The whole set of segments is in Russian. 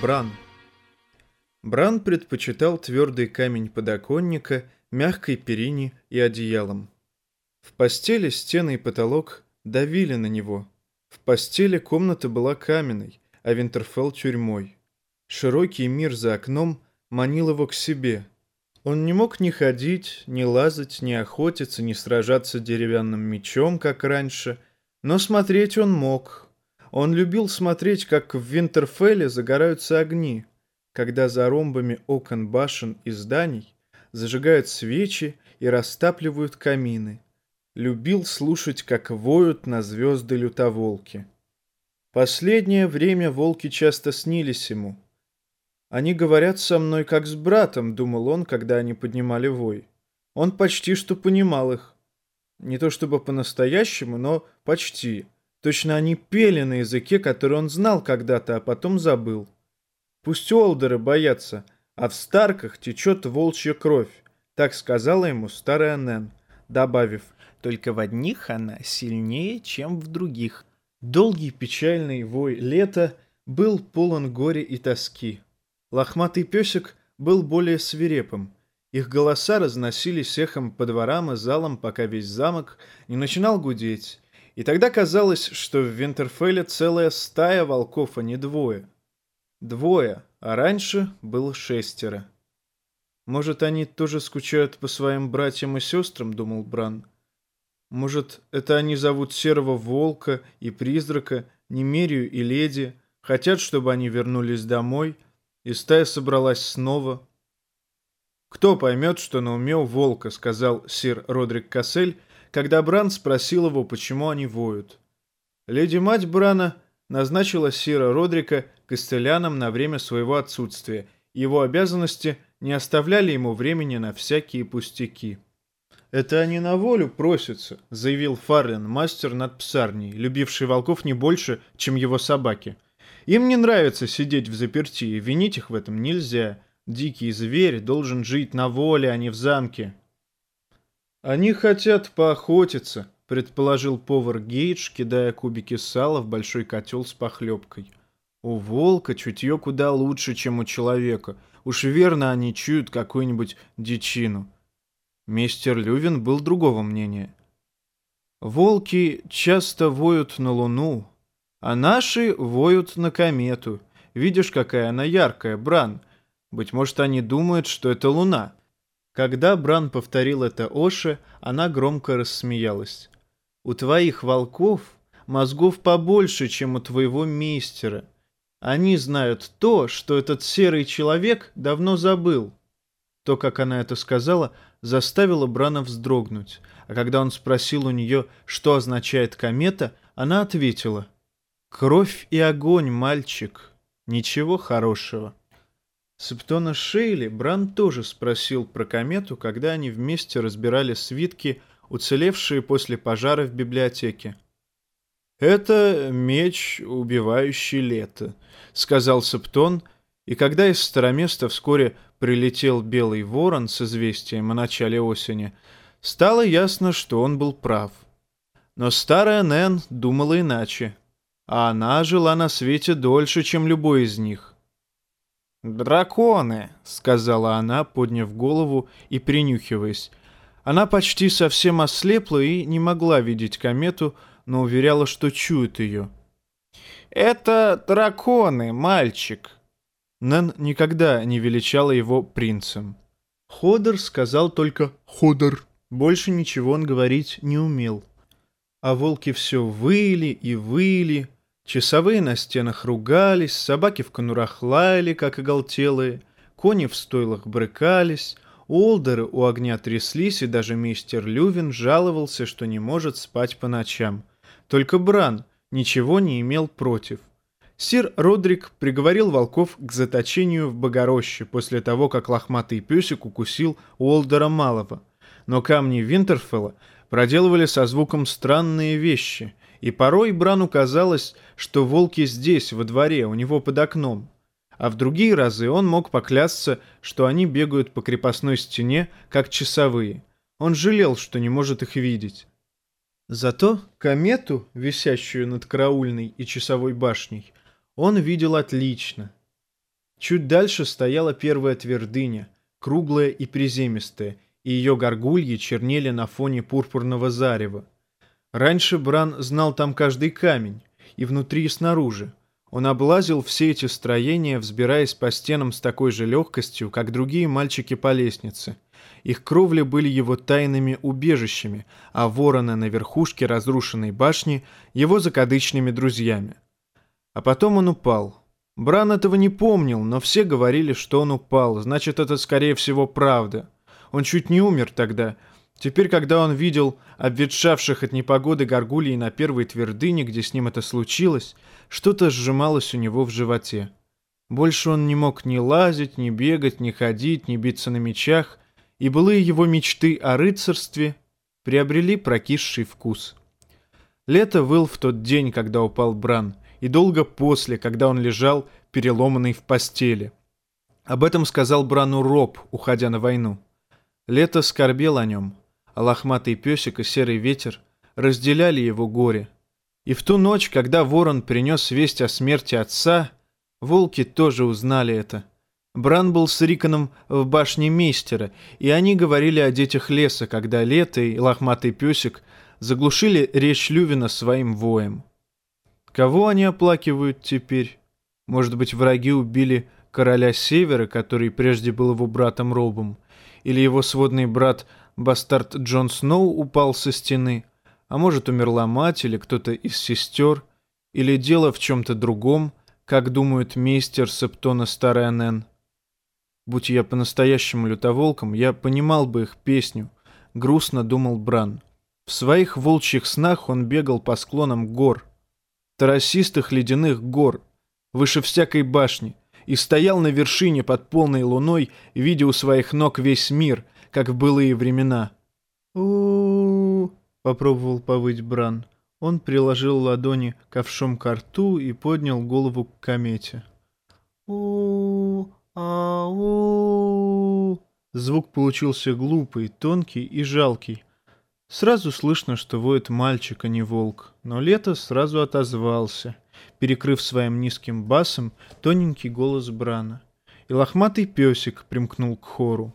Бран. Бран предпочитал твердый камень подоконника, мягкой перине и одеялом. В постели стены и потолок давили на него. В постели комната была каменной, а Винтерфелл тюрьмой. Широкий мир за окном манил его к себе. Он не мог ни ходить, ни лазать, ни охотиться, ни сражаться деревянным мечом, как раньше, но смотреть он мог, он любил смотреть, как в Винтерфелле загораются огни, когда за ромбами окон башен и зданий зажигают свечи и растапливают камины. Любил слушать, как воют на звезды лютоволки. Последнее время волки часто снились ему. «Они говорят со мной, как с братом», — думал он, когда они поднимали вой. Он почти что понимал их. Не то чтобы по-настоящему, но почти. Точно они пели на языке, который он знал когда-то, а потом забыл. Пусть олдеры боятся, а в Старках течет волчья кровь, так сказала ему старая Нэн, добавив, только в одних она сильнее, чем в других. Долгий печальный вой лета был полон горя и тоски. Лохматый песик был более свирепым. Их голоса разносились эхом по дворам и залам, пока весь замок не начинал гудеть, и тогда казалось, что в Винтерфелле целая стая волков, а не двое. Двое, а раньше было шестеро. Может, они тоже скучают по своим братьям и сестрам, думал Бран. Может, это они зовут Серого Волка и Призрака, Немерию и Леди, хотят, чтобы они вернулись домой, и стая собралась снова. «Кто поймет, что на уме у волка», — сказал сир Родрик Кассель, когда Бран спросил его, почему они воют. Леди-мать Брана назначила Сира Родрика костеляном на время своего отсутствия, его обязанности не оставляли ему времени на всякие пустяки. «Это они на волю просятся», — заявил Фарлин, мастер над псарней, любивший волков не больше, чем его собаки. «Им не нравится сидеть в заперти, и винить их в этом нельзя. Дикий зверь должен жить на воле, а не в замке». «Они хотят поохотиться», — предположил повар Гейдж, кидая кубики сала в большой котел с похлебкой. «У волка чутье куда лучше, чем у человека. Уж верно они чуют какую-нибудь дичину». Мистер Лювин был другого мнения. «Волки часто воют на луну, а наши воют на комету. Видишь, какая она яркая, Бран. Быть может, они думают, что это луна». Когда Бран повторил это Оше, она громко рассмеялась. «У твоих волков мозгов побольше, чем у твоего мейстера. Они знают то, что этот серый человек давно забыл». То, как она это сказала, заставило Брана вздрогнуть, а когда он спросил у нее, что означает комета, она ответила «Кровь и огонь, мальчик, ничего хорошего». Септона Шейли Бран тоже спросил про комету, когда они вместе разбирали свитки, уцелевшие после пожара в библиотеке. «Это меч, убивающий лето», — сказал Септон, и когда из Староместа вскоре прилетел белый ворон с известием о начале осени, стало ясно, что он был прав. Но старая Нэн думала иначе, а она жила на свете дольше, чем любой из них — «Драконы», — сказала она, подняв голову и принюхиваясь. Она почти совсем ослепла и не могла видеть комету, но уверяла, что чует ее. «Это драконы, мальчик». Нэн никогда не величала его принцем. Ходор сказал только «Ходор». Больше ничего он говорить не умел. А волки все выли и выли, Часовые на стенах ругались, собаки в конурах лаяли, как оголтелые, кони в стойлах брыкались, олдеры у огня тряслись, и даже мистер Лювин жаловался, что не может спать по ночам. Только Бран ничего не имел против. Сир Родрик приговорил волков к заточению в Богороще после того, как лохматый песик укусил Уолдера Малого. Но камни Винтерфелла проделывали со звуком странные вещи — и порой Брану казалось, что волки здесь, во дворе, у него под окном. А в другие разы он мог поклясться, что они бегают по крепостной стене, как часовые. Он жалел, что не может их видеть. Зато комету, висящую над караульной и часовой башней, он видел отлично. Чуть дальше стояла первая твердыня, круглая и приземистая, и ее горгульи чернели на фоне пурпурного зарева. Раньше Бран знал там каждый камень, и внутри, и снаружи. Он облазил все эти строения, взбираясь по стенам с такой же легкостью, как другие мальчики по лестнице. Их кровли были его тайными убежищами, а вороны на верхушке разрушенной башни — его закадычными друзьями. А потом он упал. Бран этого не помнил, но все говорили, что он упал, значит, это, скорее всего, правда. Он чуть не умер тогда. Теперь, когда он видел обветшавших от непогоды горгулей на первой твердыне, где с ним это случилось, что-то сжималось у него в животе. Больше он не мог ни лазить, ни бегать, ни ходить, ни биться на мечах, и былые его мечты о рыцарстве приобрели прокисший вкус. Лето выл в тот день, когда упал Бран, и долго после, когда он лежал, переломанный в постели. Об этом сказал Брану Роб, уходя на войну. Лето скорбел о нем, а лохматый песик и серый ветер разделяли его горе. И в ту ночь, когда ворон принес весть о смерти отца, волки тоже узнали это. Бран был с Риконом в башне мейстера, и они говорили о детях леса, когда Лето и лохматый песик заглушили речь Лювина своим воем. Кого они оплакивают теперь? Может быть, враги убили короля Севера, который прежде был его братом Робом, или его сводный брат бастард Джон Сноу упал со стены, а может умерла мать или кто-то из сестер, или дело в чем-то другом, как думают мейстер Септона Старый Анен. Будь я по-настоящему лютоволком, я понимал бы их песню, грустно думал Бран. В своих волчьих снах он бегал по склонам гор, торосистых ледяных гор, выше всякой башни, и стоял на вершине под полной луной, видя у своих ног весь мир, как в былые времена. у попробовал повыть Бран. Он приложил ладони ковшом к рту и поднял голову к комете. у ау Звук получился глупый, тонкий и жалкий. Сразу слышно, что воет мальчик, а не волк, но Лето сразу отозвался — перекрыв своим низким басом тоненький голос Брана. И лохматый песик примкнул к хору.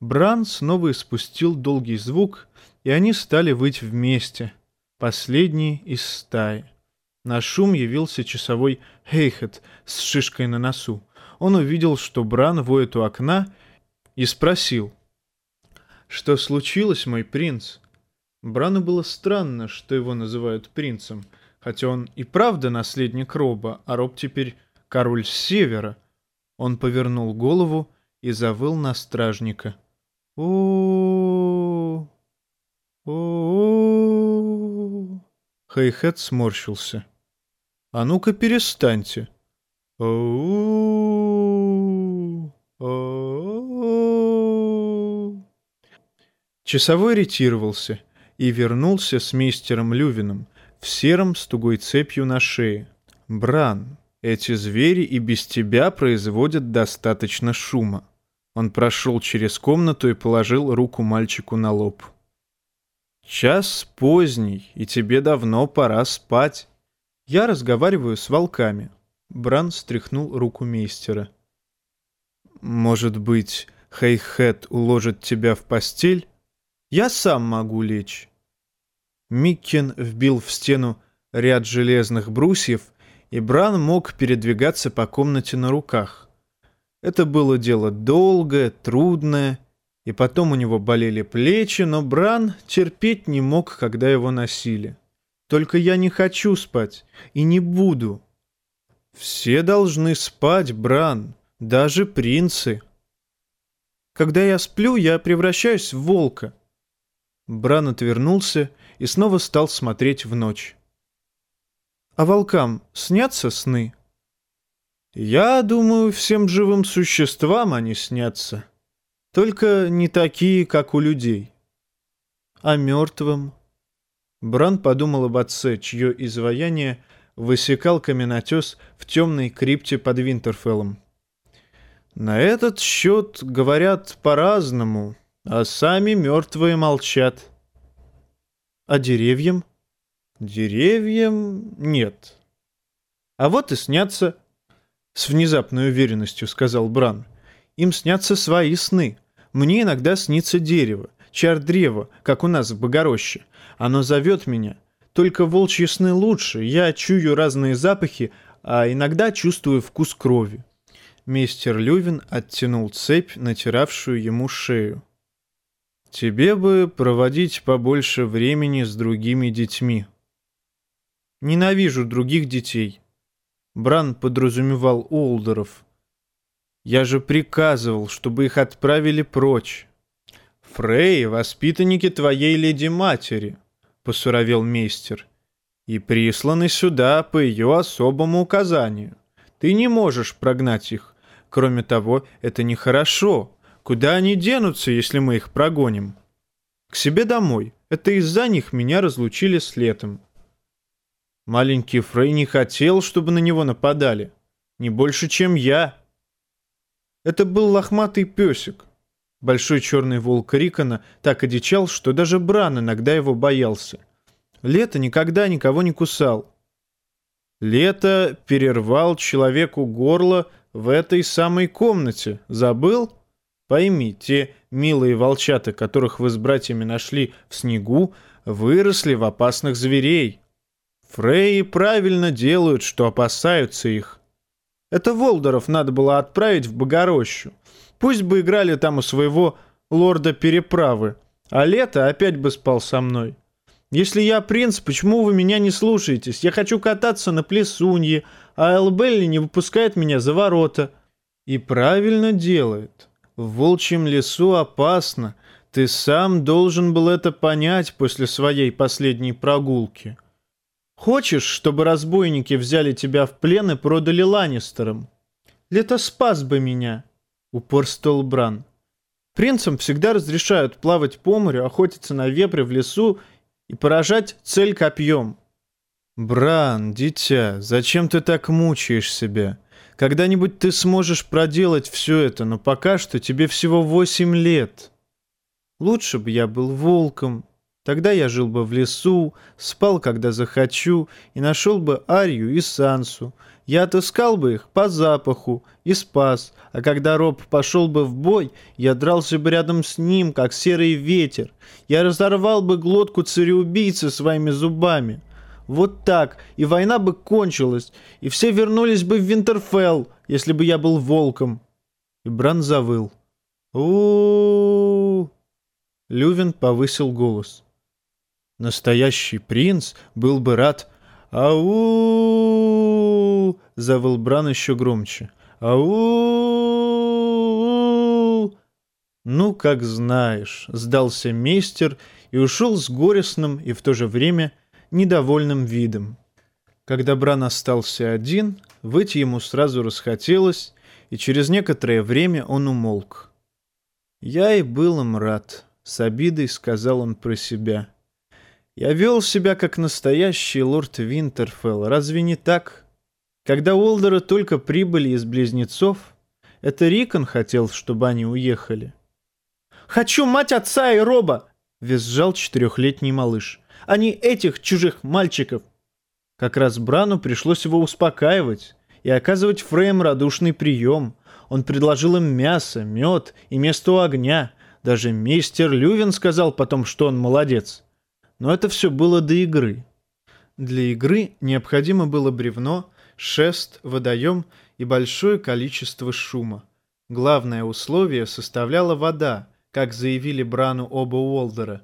Бран снова испустил долгий звук, и они стали выть вместе, последние из стаи. На шум явился часовой Хейхет с шишкой на носу. Он увидел, что Бран воет у окна, и спросил. «Что случилось, мой принц?» Брану было странно, что его называют принцем — Хотя он и правда наследник Роба, а Роб теперь король севера. Он повернул голову и завыл на стражника. о о Хейхет сморщился. «А ну-ка перестаньте!» о Часовой ретировался и вернулся с мистером Лювином, в сером с тугой цепью на шее. «Бран, эти звери и без тебя производят достаточно шума». Он прошел через комнату и положил руку мальчику на лоб. «Час поздний, и тебе давно пора спать. Я разговариваю с волками». Бран стряхнул руку мейстера. «Может быть, Хейхэт уложит тебя в постель? Я сам могу лечь». Миккен вбил в стену ряд железных брусьев, и Бран мог передвигаться по комнате на руках. Это было дело долгое, трудное, и потом у него болели плечи, но Бран терпеть не мог, когда его носили. Только я не хочу спать и не буду. Все должны спать, Бран, даже принцы. Когда я сплю, я превращаюсь в волка. Бран отвернулся и снова стал смотреть в ночь. «А волкам снятся сны?» «Я думаю, всем живым существам они снятся. Только не такие, как у людей». «А мертвым?» Бран подумал об отце, чье изваяние высекал каменотес в темной крипте под Винтерфеллом. «На этот счет говорят по-разному, а сами мертвые молчат». А деревьям? Деревьям нет. А вот и снятся. С внезапной уверенностью сказал Бран. Им снятся свои сны. Мне иногда снится дерево, чар древа, как у нас в Богороще. Оно зовет меня. Только волчьи сны лучше. Я чую разные запахи, а иногда чувствую вкус крови. Мистер Лювин оттянул цепь, натиравшую ему шею. «Тебе бы проводить побольше времени с другими детьми». «Ненавижу других детей», Бран подразумевал Уолдеров. «Я же приказывал, чтобы их отправили прочь». «Фрей — воспитанники твоей леди-матери», — посуровел мейстер, «и присланы сюда по ее особому указанию. Ты не можешь прогнать их. Кроме того, это нехорошо. Куда они денутся, если мы их прогоним?» «К себе домой. Это из-за них меня разлучили с летом». Маленький Фрей не хотел, чтобы на него нападали. Не больше, чем я. Это был лохматый песик. Большой черный волк Рикона так одичал, что даже Бран иногда его боялся. Лето никогда никого не кусал. Лето перервал человеку горло в этой самой комнате. Забыл? Пойми, те милые волчата, которых вы с братьями нашли в снегу, выросли в опасных зверей. Фреи правильно делают, что опасаются их. Это Волдоров надо было отправить в Богорощу. Пусть бы играли там у своего лорда переправы, а лето опять бы спал со мной. Если я принц, почему вы меня не слушаетесь? Я хочу кататься на плесунье, а Элбелли не выпускает меня за ворота. И правильно делает. В волчьем лесу опасно. Ты сам должен был это понять после своей последней прогулки. Хочешь, чтобы разбойники взяли тебя в плен и продали Ланнистерам? Лето спас бы меня, упорствовал Бран. Принцам всегда разрешают плавать по морю, охотиться на вепре в лесу и поражать цель копьем. Бран, дитя, зачем ты так мучаешь себя? Когда-нибудь ты сможешь проделать все это, но пока что тебе всего восемь лет. Лучше бы я был волком, Тогда я жил бы в лесу, спал, когда захочу, и нашел бы Арию и Сансу. Я отыскал бы их по запаху и спас, а когда Роб пошел бы в бой, я дрался бы рядом с ним, как серый ветер. Я разорвал бы глотку цареубийцы своими зубами. Вот так, и война бы кончилась, и все вернулись бы в Винтерфелл, если бы я был волком. И Бран завыл. у, Лювин повысил голос. Настоящий принц был бы рад... «Ау!» — завыл Бран еще громче. «Ау!» «Ну, как знаешь», — сдался мейстер и ушел с горестным и в то же время недовольным видом. Когда Бран остался один, выйти ему сразу расхотелось, и через некоторое время он умолк. «Я и был им рад», — с обидой сказал он про себя. Я вел себя как настоящий лорд Винтерфелл, разве не так? Когда Уолдеры только прибыли из Близнецов, это Рикон хотел, чтобы они уехали. «Хочу мать отца и Роба!» — визжал четырехлетний малыш. «А не этих чужих мальчиков!» Как раз Брану пришлось его успокаивать и оказывать Фрейм радушный прием. Он предложил им мясо, мед и место у огня. Даже мистер Лювин сказал потом, что он молодец. Но это все было до игры. Для игры необходимо было бревно, шест, водоем и большое количество шума. Главное условие составляла вода, как заявили Брану оба Уолдера.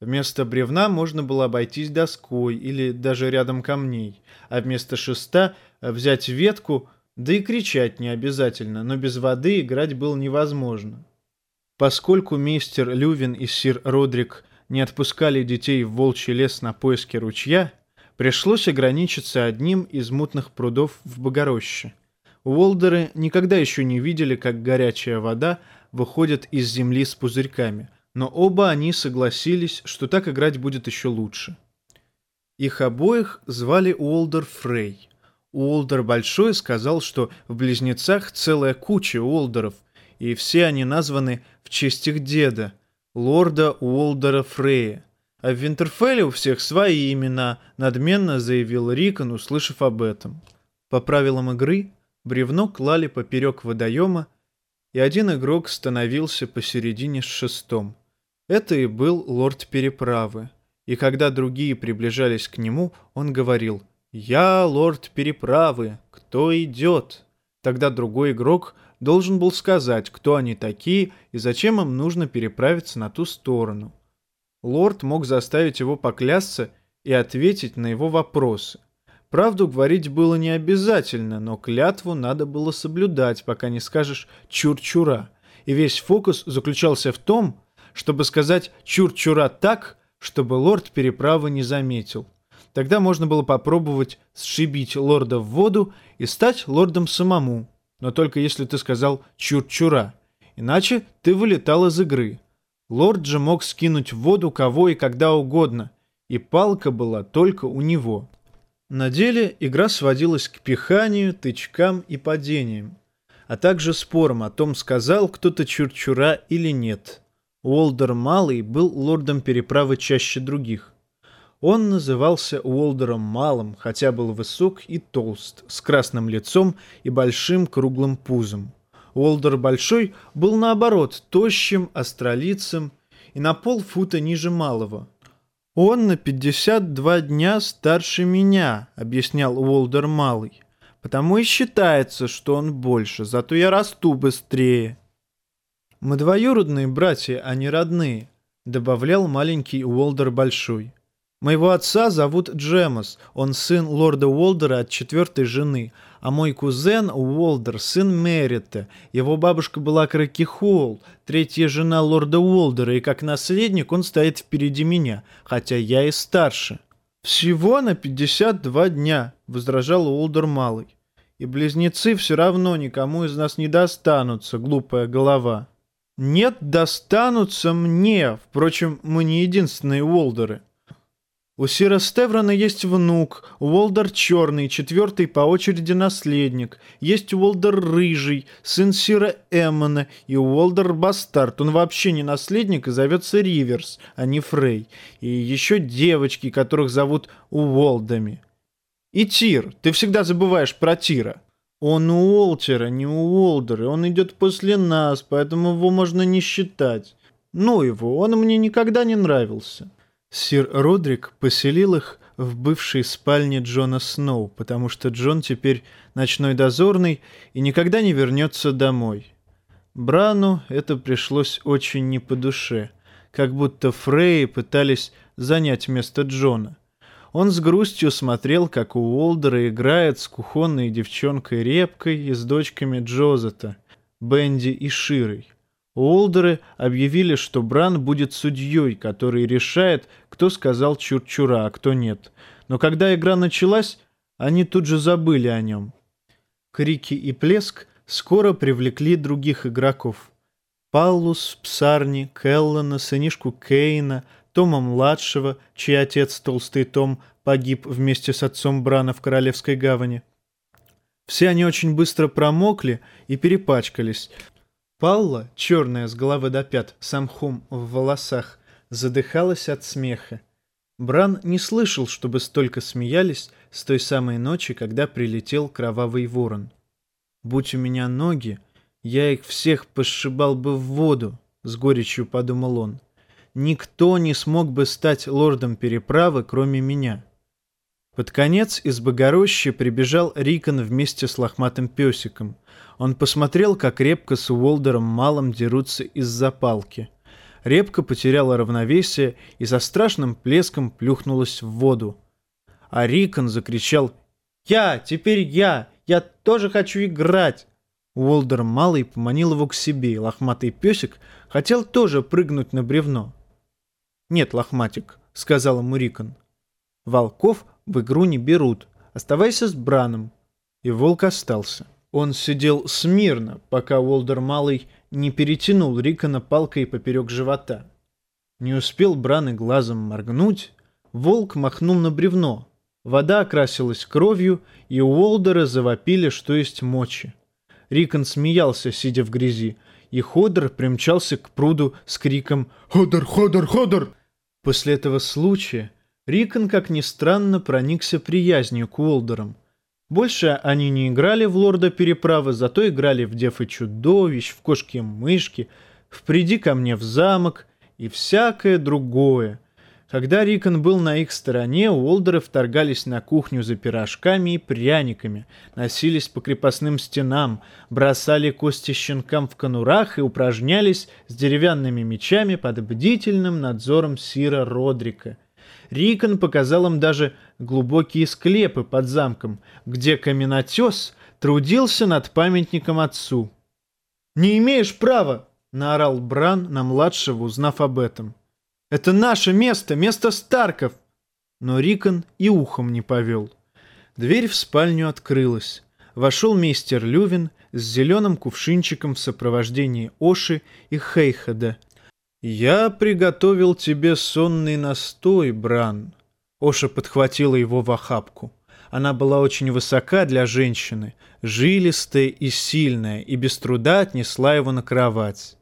Вместо бревна можно было обойтись доской или даже рядом камней, а вместо шеста взять ветку, да и кричать не обязательно, но без воды играть было невозможно. Поскольку мистер Лювин и сир Родрик – не отпускали детей в волчий лес на поиски ручья, пришлось ограничиться одним из мутных прудов в Богороще. Уолдеры никогда еще не видели, как горячая вода выходит из земли с пузырьками, но оба они согласились, что так играть будет еще лучше. Их обоих звали Уолдер Фрей. Уолдер Большой сказал, что в Близнецах целая куча Уолдеров, и все они названы в честь их деда – лорда Уолдера Фрея. А в Винтерфелле у всех свои имена, надменно заявил Рикон, услышав об этом. По правилам игры, Бревно клали поперек водоема, и один игрок становился посередине с шестом. Это и был лорд переправы. И когда другие приближались к нему, он говорил «Я лорд переправы, кто идет?» Тогда другой игрок должен был сказать, кто они такие и зачем им нужно переправиться на ту сторону. Лорд мог заставить его поклясться и ответить на его вопросы. Правду говорить было не обязательно, но клятву надо было соблюдать, пока не скажешь «чур-чура». И весь фокус заключался в том, чтобы сказать «чур-чура» так, чтобы лорд переправы не заметил. Тогда можно было попробовать сшибить лорда в воду и стать лордом самому, но только если ты сказал «чур-чура», иначе ты вылетал из игры. Лорд же мог скинуть в воду кого и когда угодно, и палка была только у него. На деле игра сводилась к пиханию, тычкам и падениям, а также спорам о том, сказал кто-то чурчура или нет. Уолдер Малый был лордом переправы чаще других. Он назывался Уолдером Малым, хотя был высок и толст, с красным лицом и большим круглым пузом. Уолдер Большой был, наоборот, тощим, астролицем и на полфута ниже Малого – «Он на 52 дня старше меня», — объяснял Уолдер Малый. «Потому и считается, что он больше, зато я расту быстрее». «Мы двоюродные братья, а не родные», — добавлял маленький Уолдер Большой. Моего отца зовут Джемос, он сын лорда Уолдера от четвертой жены, а мой кузен Уолдер, сын Меррита. Его бабушка была Кракехолл, третья жена лорда Уолдера, и как наследник он стоит впереди меня, хотя я и старше. «Всего на 52 дня», — возражал Уолдер Малый. «И близнецы все равно никому из нас не достанутся, глупая голова». «Нет, достанутся мне. Впрочем, мы не единственные Уолдеры. У Сира Стеврона есть внук, Уолдер Черный, четвертый по очереди наследник. Есть Уолдер Рыжий, сын Сира Эммона, и Уолдер Бастард. Он вообще не наследник и зовется Риверс, а не Фрей. И еще девочки, которых зовут Уолдами. И Тир. Ты всегда забываешь про Тира. Он у Уолтера, не у Уолдера. Он идет после нас, поэтому его можно не считать. Ну его, он мне никогда не нравился. Сир Родрик поселил их в бывшей спальне Джона Сноу, потому что Джон теперь ночной дозорный и никогда не вернется домой. Брану это пришлось очень не по душе, как будто Фрей пытались занять место Джона. Он с грустью смотрел, как у Уолдера играет с кухонной девчонкой Репкой и с дочками Джозета, Бенди и Широй. Уолдеры объявили, что Бран будет судьей, который решает, кто сказал чур-чура, а кто нет. Но когда игра началась, они тут же забыли о нем. Крики и плеск скоро привлекли других игроков. Паллус, Псарни, Келлана, сынишку Кейна, Тома-младшего, чей отец, толстый Том, погиб вместе с отцом Брана в Королевской гавани. Все они очень быстро промокли и перепачкались, Палла, черная с головы до пят, самхом в волосах, задыхалась от смеха. Бран не слышал, чтобы столько смеялись с той самой ночи, когда прилетел кровавый ворон. «Будь у меня ноги, я их всех пошибал бы в воду», — с горечью подумал он. «Никто не смог бы стать лордом переправы, кроме меня». Под конец из Богорощи прибежал Рикон вместе с лохматым песиком — он посмотрел, как Репка с Уолдером малым дерутся из-за палки. Репка потеряла равновесие и со страшным плеском плюхнулась в воду. А Рикон закричал «Я! Теперь я! Я тоже хочу играть!» Уолдер малый поманил его к себе, и лохматый песик хотел тоже прыгнуть на бревно. «Нет, лохматик», — сказал ему Рикон. «Волков в игру не берут. Оставайся с Браном». И волк остался. Он сидел смирно, пока Уолдер Малый не перетянул Рикона палкой поперек живота. Не успел Бран и глазом моргнуть, волк махнул на бревно. Вода окрасилась кровью, и у Уолдера завопили, что есть мочи. Рикон смеялся, сидя в грязи, и Ходор примчался к пруду с криком «Ходор, Ходор, Ходор!». После этого случая Рикон, как ни странно, проникся приязнью к Уолдерам – Больше они не играли в лорда переправы, зато играли в дев и чудовищ, в кошки-мышки, в приди ко мне в замок и всякое другое. Когда Рикон был на их стороне, Уолдеры вторгались на кухню за пирожками и пряниками, носились по крепостным стенам, бросали кости щенкам в конурах и упражнялись с деревянными мечами под бдительным надзором Сира Родрика. Рикон показал им даже глубокие склепы под замком, где каменотес трудился над памятником отцу. «Не имеешь права!» — наорал Бран на младшего, узнав об этом. Это наше место, место Старков!» Но Рикон и ухом не повел. Дверь в спальню открылась. Вошел мистер Лювин с зеленым кувшинчиком в сопровождении Оши и Хейхада. «Я приготовил тебе сонный настой, Бран». Оша подхватила его в охапку. Она была очень высока для женщины, жилистая и сильная, и без труда отнесла его на кровать.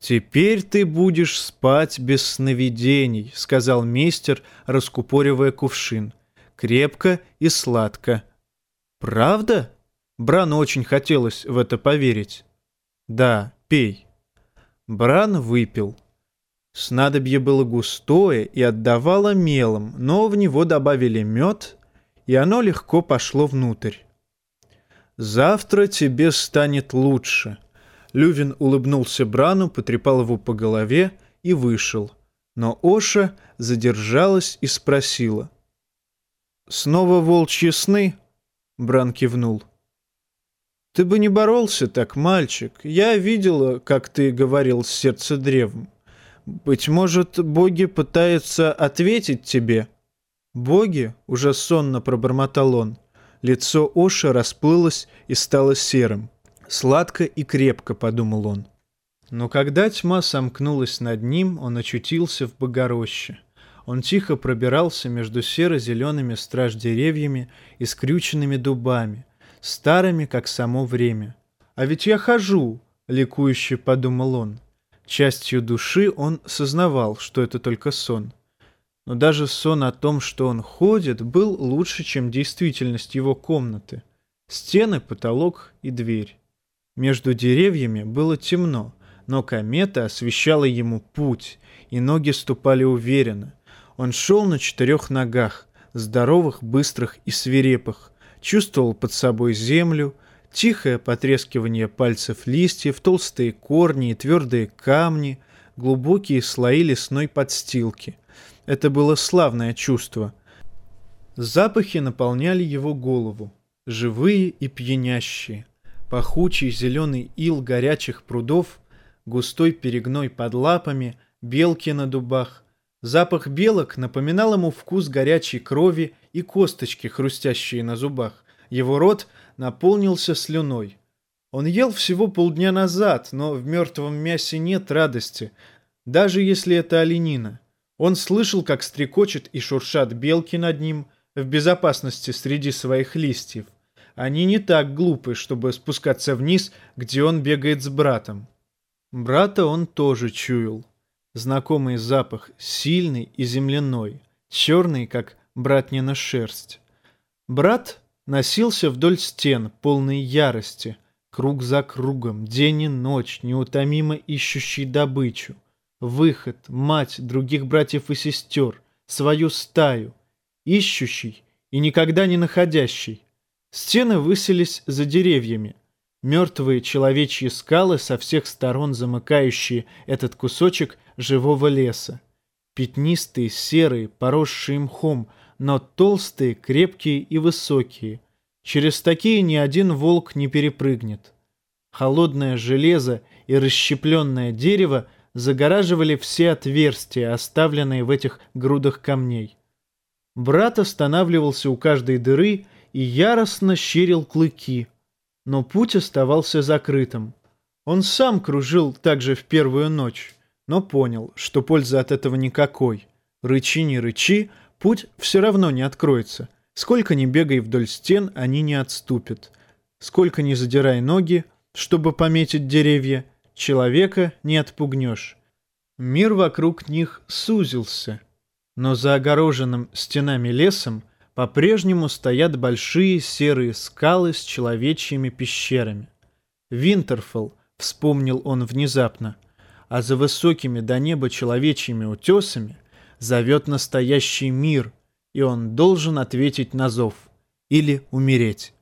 «Теперь ты будешь спать без сновидений», — сказал мейстер, раскупоривая кувшин. «Крепко и сладко». «Правда?» Брану очень хотелось в это поверить. «Да, пей». Бран выпил. Снадобье было густое и отдавало мелом, но в него добавили мед, и оно легко пошло внутрь. «Завтра тебе станет лучше», Лювин улыбнулся Брану, потрепал его по голове и вышел. Но Оша задержалась и спросила. «Снова волчьи сны?» Бран кивнул. «Ты бы не боролся так, мальчик. Я видела, как ты говорил с сердцедревом. Быть может, боги пытаются ответить тебе?» «Боги?» — уже сонно пробормотал он. Лицо Оша расплылось и стало серым. Сладко и крепко, подумал он. Но когда тьма сомкнулась над ним, он очутился в Богороще. Он тихо пробирался между серо-зелеными страж-деревьями и скрюченными дубами, старыми, как само время. «А ведь я хожу!» — ликующе подумал он. Частью души он сознавал, что это только сон. Но даже сон о том, что он ходит, был лучше, чем действительность его комнаты. Стены, потолок и дверь. Между деревьями было темно, но комета освещала ему путь, и ноги ступали уверенно. Он шел на четырех ногах, здоровых, быстрых и свирепых, чувствовал под собой землю, тихое потрескивание пальцев листьев, толстые корни и твердые камни, глубокие слои лесной подстилки. Это было славное чувство. Запахи наполняли его голову, живые и пьянящие пахучий зеленый ил горячих прудов, густой перегной под лапами, белки на дубах. Запах белок напоминал ему вкус горячей крови и косточки, хрустящие на зубах. Его рот наполнился слюной. Он ел всего полдня назад, но в мертвом мясе нет радости, даже если это оленина. Он слышал, как стрекочет и шуршат белки над ним в безопасности среди своих листьев. Они не так глупы, чтобы спускаться вниз, где он бегает с братом. Брата он тоже чуял. Знакомый запах, сильный и земляной, черный, как братнина шерсть. Брат носился вдоль стен, полной ярости, круг за кругом, день и ночь, неутомимо ищущий добычу. Выход, мать других братьев и сестер, свою стаю, ищущий и никогда не находящий, Стены высились за деревьями. Мертвые человечьи скалы со всех сторон замыкающие этот кусочек живого леса. Пятнистые, серые, поросшие мхом, но толстые, крепкие и высокие. Через такие ни один волк не перепрыгнет. Холодное железо и расщепленное дерево загораживали все отверстия, оставленные в этих грудах камней. Брат останавливался у каждой дыры и яростно щерил клыки. Но путь оставался закрытым. Он сам кружил также в первую ночь, но понял, что пользы от этого никакой. Рычи не рычи, путь все равно не откроется. Сколько ни бегай вдоль стен, они не отступят. Сколько ни задирай ноги, чтобы пометить деревья, человека не отпугнешь. Мир вокруг них сузился, но за огороженным стенами лесом По-прежнему стоят большие серые скалы с человечьими пещерами. Винтерфелл, вспомнил он внезапно, а за высокими до неба человечьими утесами зовет настоящий мир, и он должен ответить на зов или умереть.